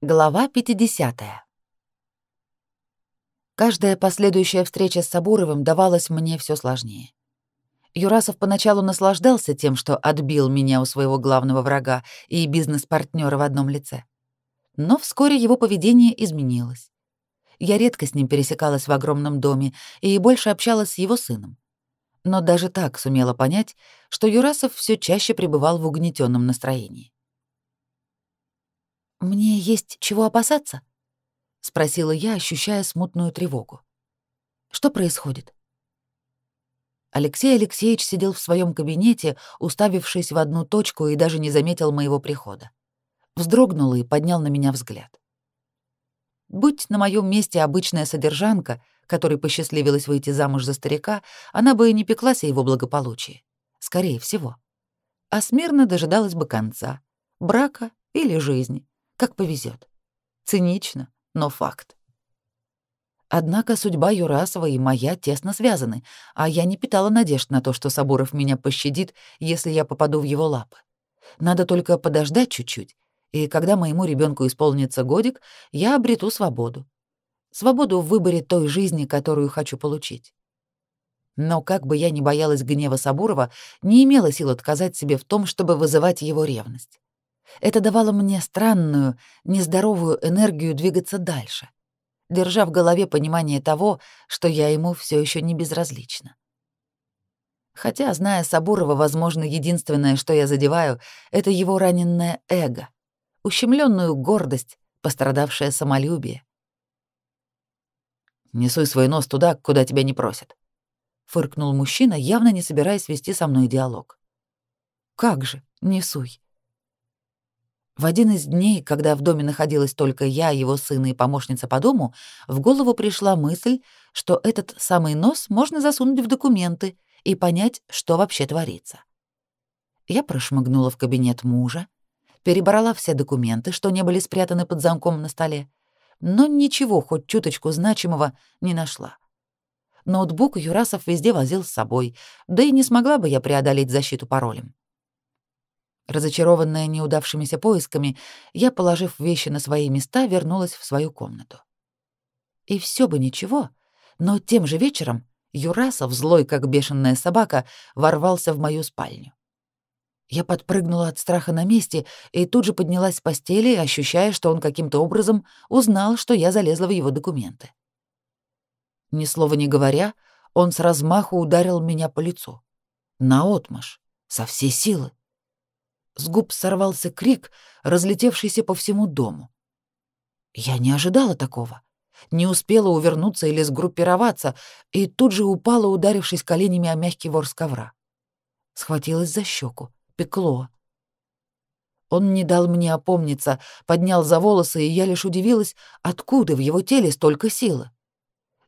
Глава 50. Каждая последующая встреча с Сабуровым давалась мне все сложнее. Юрасов поначалу наслаждался тем, что отбил меня у своего главного врага и бизнес-партнера в одном лице. Но вскоре его поведение изменилось. Я редко с ним пересекалась в огромном доме и больше общалась с его сыном. Но даже так сумела понять, что Юрасов все чаще пребывал в угнетенном настроении. «Мне есть чего опасаться?» — спросила я, ощущая смутную тревогу. «Что происходит?» Алексей Алексеевич сидел в своем кабинете, уставившись в одну точку и даже не заметил моего прихода. Вздрогнул и поднял на меня взгляд. Будь на моем месте обычная содержанка, которой посчастливилось выйти замуж за старика, она бы и не пеклась о его благополучии. Скорее всего. А смирно дожидалась бы конца. Брака или жизни. Как повезет. Цинично, но факт. Однако судьба Юрасова и моя тесно связаны, а я не питала надежд на то, что Сабуров меня пощадит, если я попаду в его лапы. Надо только подождать чуть-чуть, и когда моему ребенку исполнится годик, я обрету свободу. Свободу в выборе той жизни, которую хочу получить. Но как бы я ни боялась гнева Сабурова, не имела сил отказать себе в том, чтобы вызывать его ревность. Это давало мне странную, нездоровую энергию двигаться дальше, держа в голове понимание того, что я ему все еще не безразлична. Хотя, зная Сабурова, возможно, единственное, что я задеваю, это его раненное эго, ущемленную гордость, пострадавшее самолюбие. «Не суй свой нос туда, куда тебя не просят», — фыркнул мужчина, явно не собираясь вести со мной диалог. «Как же, не суй. В один из дней, когда в доме находилась только я, его сын и помощница по дому, в голову пришла мысль, что этот самый нос можно засунуть в документы и понять, что вообще творится. Я прошмыгнула в кабинет мужа, перебрала все документы, что не были спрятаны под замком на столе, но ничего, хоть чуточку значимого, не нашла. Ноутбук Юрасов везде возил с собой, да и не смогла бы я преодолеть защиту паролем. Разочарованная неудавшимися поисками, я, положив вещи на свои места, вернулась в свою комнату. И все бы ничего, но тем же вечером Юрасов, злой как бешеная собака, ворвался в мою спальню. Я подпрыгнула от страха на месте и тут же поднялась с постели, ощущая, что он каким-то образом узнал, что я залезла в его документы. Ни слова не говоря, он с размаху ударил меня по лицу. Наотмашь, со всей силы. С губ сорвался крик, разлетевшийся по всему дому. Я не ожидала такого. Не успела увернуться или сгруппироваться, и тут же упала, ударившись коленями о мягкий ворс ковра. Схватилась за щеку, пекло. Он не дал мне опомниться, поднял за волосы, и я лишь удивилась, откуда в его теле столько силы.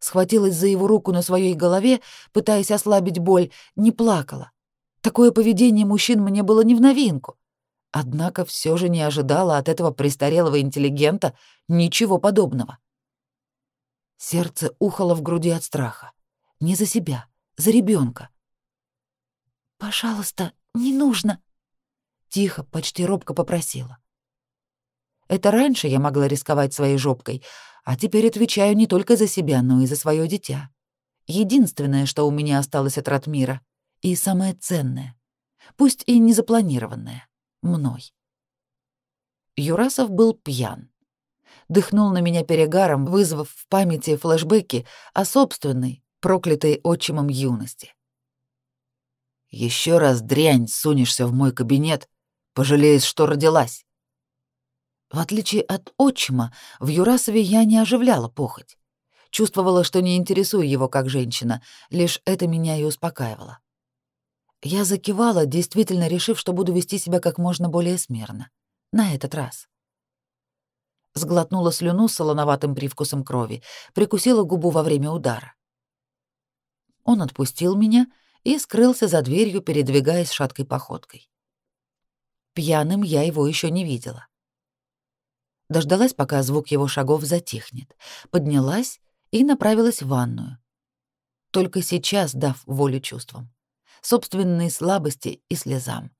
Схватилась за его руку на своей голове, пытаясь ослабить боль, не плакала. Такое поведение мужчин мне было не в новинку. Однако все же не ожидала от этого престарелого интеллигента ничего подобного. Сердце ухало в груди от страха. Не за себя, за ребенка. «Пожалуйста, не нужно!» Тихо, почти робко попросила. Это раньше я могла рисковать своей жопкой, а теперь отвечаю не только за себя, но и за свое дитя. Единственное, что у меня осталось от Ратмира — и самое ценное, пусть и не запланированное, мной. Юрасов был пьян. Дыхнул на меня перегаром, вызвав в памяти флешбеки о собственной, проклятой отчимом юности. Еще раз дрянь сунешься в мой кабинет, пожалеешь, что родилась. В отличие от отчима, в Юрасове я не оживляла похоть. Чувствовала, что не интересую его как женщина, лишь это меня и успокаивало. Я закивала, действительно решив, что буду вести себя как можно более смирно. На этот раз. Сглотнула слюну с солоноватым привкусом крови, прикусила губу во время удара. Он отпустил меня и скрылся за дверью, передвигаясь шаткой походкой. Пьяным я его еще не видела. Дождалась, пока звук его шагов затихнет, поднялась и направилась в ванную. Только сейчас дав волю чувствам собственной слабости и слезам.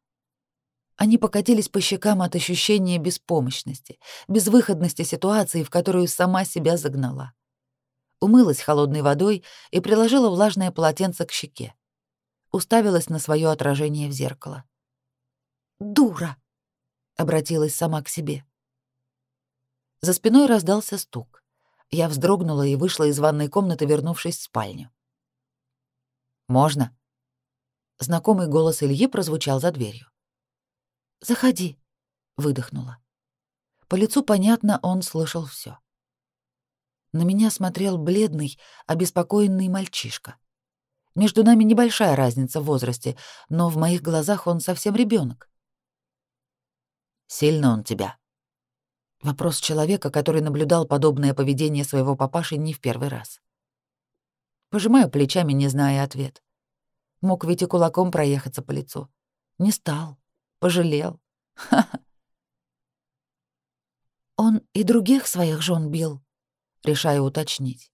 Они покатились по щекам от ощущения беспомощности, безвыходности ситуации, в которую сама себя загнала. Умылась холодной водой и приложила влажное полотенце к щеке. Уставилась на свое отражение в зеркало. «Дура!» — обратилась сама к себе. За спиной раздался стук. Я вздрогнула и вышла из ванной комнаты, вернувшись в спальню. «Можно?» Знакомый голос Ильи прозвучал за дверью. «Заходи», — выдохнула. По лицу понятно, он слышал все. На меня смотрел бледный, обеспокоенный мальчишка. Между нами небольшая разница в возрасте, но в моих глазах он совсем ребенок. «Сильно он тебя?» Вопрос человека, который наблюдал подобное поведение своего папаши не в первый раз. Пожимаю плечами, не зная ответ. Мог ведь и кулаком проехаться по лицу. Не стал. Пожалел. Он и других своих жен бил, решаю уточнить.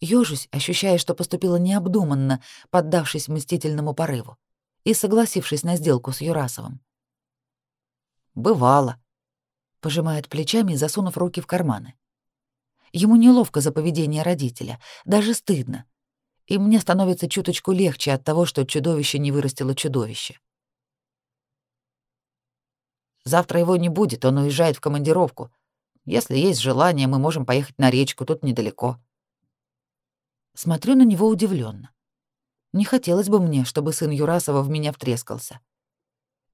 Ёжусь, ощущая, что поступила необдуманно, поддавшись мстительному порыву и согласившись на сделку с Юрасовым. «Бывало», — пожимает плечами, засунув руки в карманы. Ему неловко за поведение родителя, даже стыдно. И мне становится чуточку легче от того, что чудовище не вырастило чудовище. Завтра его не будет, он уезжает в командировку. Если есть желание, мы можем поехать на речку, тут недалеко. Смотрю на него удивленно. Не хотелось бы мне, чтобы сын Юрасова в меня втрескался.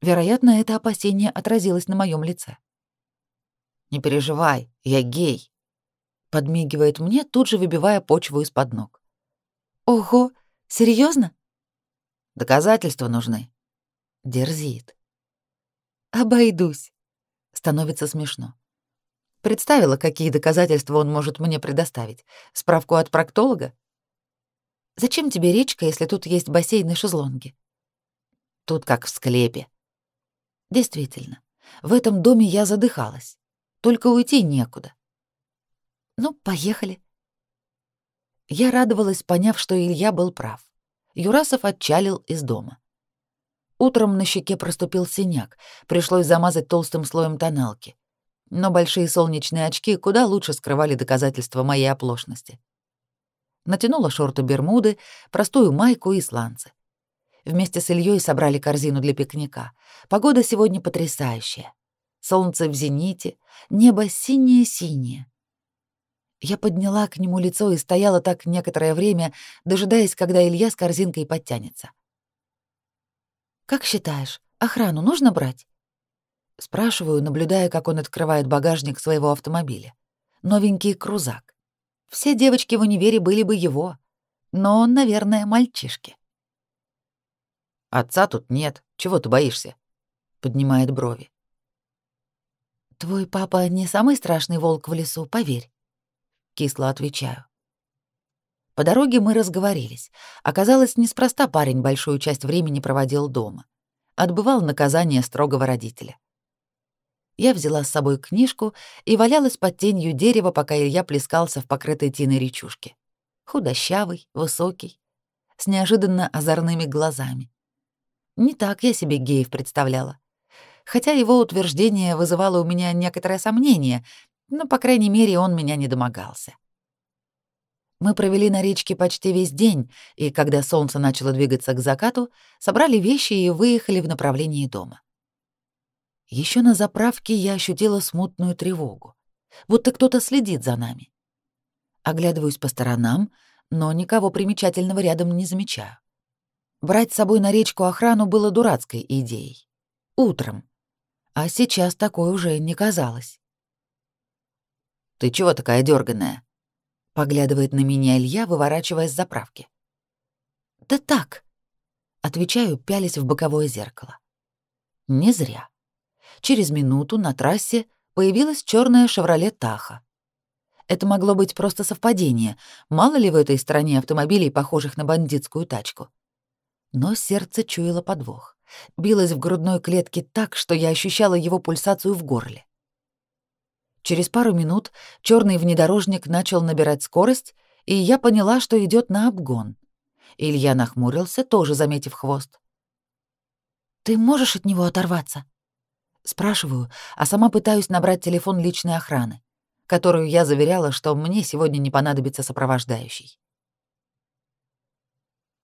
Вероятно, это опасение отразилось на моем лице. «Не переживай, я гей», — подмигивает мне, тут же выбивая почву из-под ног. «Ого, серьезно? «Доказательства нужны». Дерзит. Обойдусь. Становится смешно. Представила, какие доказательства он может мне предоставить. Справку от проктолога? Зачем тебе речка, если тут есть бассейн и шезлонги? Тут как в склепе. Действительно, в этом доме я задыхалась. Только уйти некуда. Ну, поехали. Я радовалась, поняв, что Илья был прав. Юрасов отчалил из дома. Утром на щеке проступил синяк, пришлось замазать толстым слоем тоналки. Но большие солнечные очки куда лучше скрывали доказательства моей оплошности. Натянула шорты-бермуды, простую майку и сланцы. Вместе с Ильей собрали корзину для пикника. Погода сегодня потрясающая. Солнце в зените, небо синее-синее. Я подняла к нему лицо и стояла так некоторое время, дожидаясь, когда Илья с корзинкой подтянется. — как считаешь, охрану нужно брать? Спрашиваю, наблюдая, как он открывает багажник своего автомобиля. Новенький крузак. Все девочки в универе были бы его, но он, наверное, мальчишки. Отца тут нет. Чего ты боишься? Поднимает брови. Твой папа не самый страшный волк в лесу, поверь. Кисло отвечаю. По дороге мы разговорились. Оказалось, неспроста парень большую часть времени проводил дома. Отбывал наказание строгого родителя. Я взяла с собой книжку и валялась под тенью дерева, пока Илья плескался в покрытой тиной речушке. Худощавый, высокий, с неожиданно озорными глазами. Не так я себе геев представляла. Хотя его утверждение вызывало у меня некоторое сомнение, но, по крайней мере, он меня не домогался. Мы провели на речке почти весь день, и когда солнце начало двигаться к закату, собрали вещи и выехали в направлении дома. Еще на заправке я ощутила смутную тревогу, будто кто-то следит за нами. Оглядываюсь по сторонам, но никого примечательного рядом не замечаю. Брать с собой на речку охрану было дурацкой идеей. Утром. А сейчас такой уже не казалось. «Ты чего такая дерганая? Поглядывает на меня Илья, выворачивая с заправки. «Да так», — отвечаю, пялись в боковое зеркало. Не зря. Через минуту на трассе появилась черная «Шевроле Таха». Это могло быть просто совпадение, мало ли в этой стране автомобилей, похожих на бандитскую тачку. Но сердце чуяло подвох, билось в грудной клетке так, что я ощущала его пульсацию в горле. Через пару минут черный внедорожник начал набирать скорость, и я поняла, что идет на обгон. Илья нахмурился, тоже заметив хвост. Ты можешь от него оторваться? Спрашиваю, а сама пытаюсь набрать телефон личной охраны, которую я заверяла, что мне сегодня не понадобится сопровождающий.